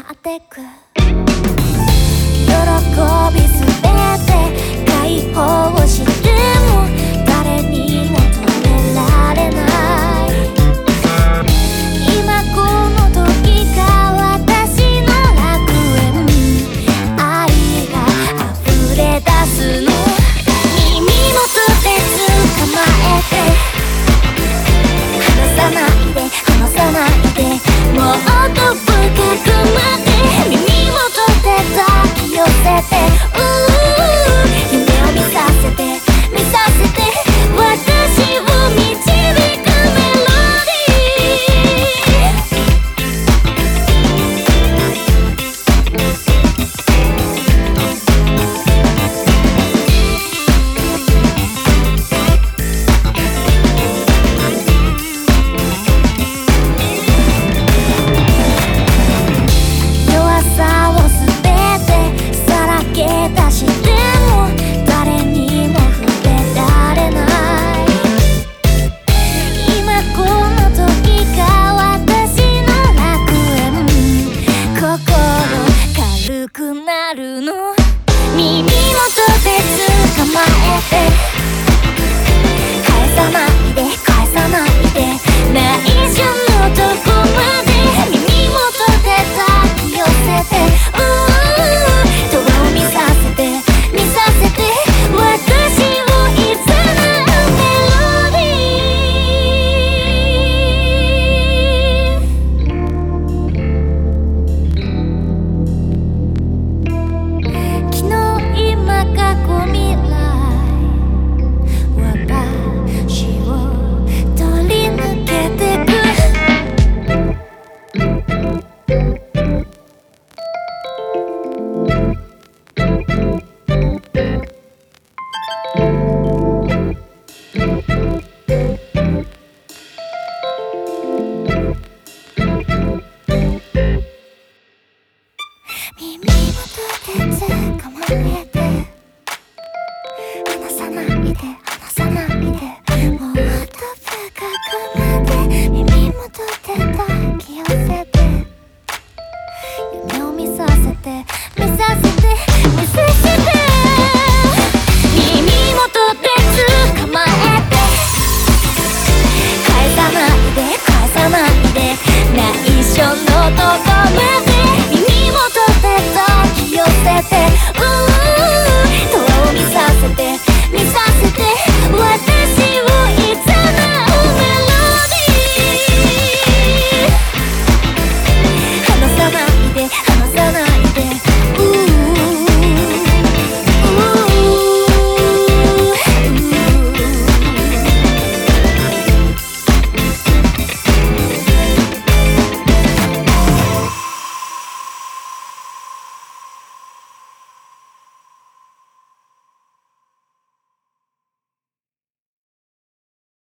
なってく Yeah.